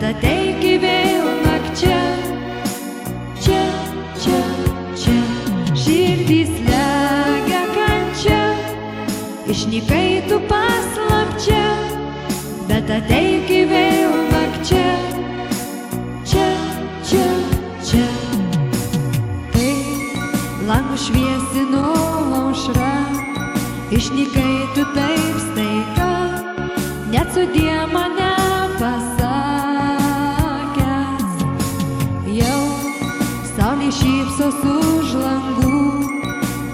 bet ateik vėl nakčia. Čia, čia, čia, širdys legia kančia, išnykai tu paslapčia, bet ateik vėl nakčia. Čia, čia, čia. Tai langų šviesino aušra, išnykai tu taip staiga, net sudė mane šypsos už langų,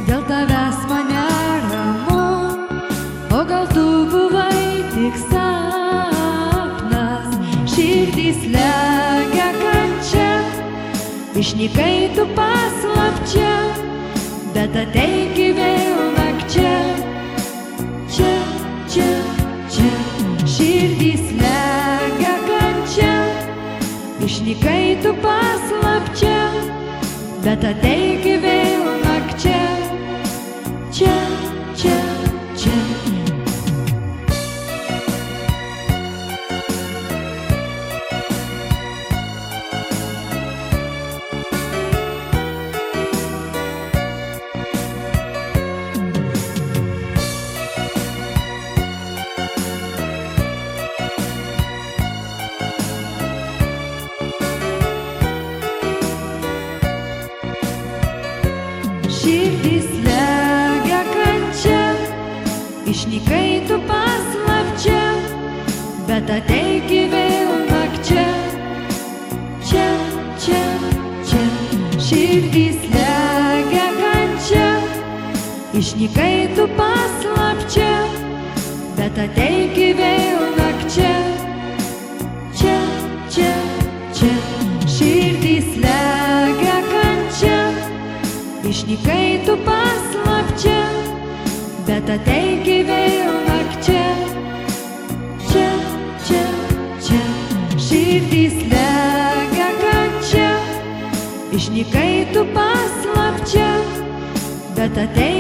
dėl tavęs mane ramu, o gal tu buvai tik sapnas, širdys legia kančia, išnykai tu paslapčia, bet ateik vėl nakčia. Čia, čia, čia, širdys legia kančia, išnykai tu paslapčia, bet ateik vėl nakčia. Išnykai tu paslapčia, bet ateik vėl nakčia. Čia, čia, čia, širdys legia kančia, išnykai tu paslapčia, bet ateik vėl nakčia. Čia, čia, čia, širdys legia kančia, išnykai tu paslapčia, bet ateik vėl nakčia. Čia, čia, čia, širdys legia kančia, išnykai tu paslapčia, bet ateik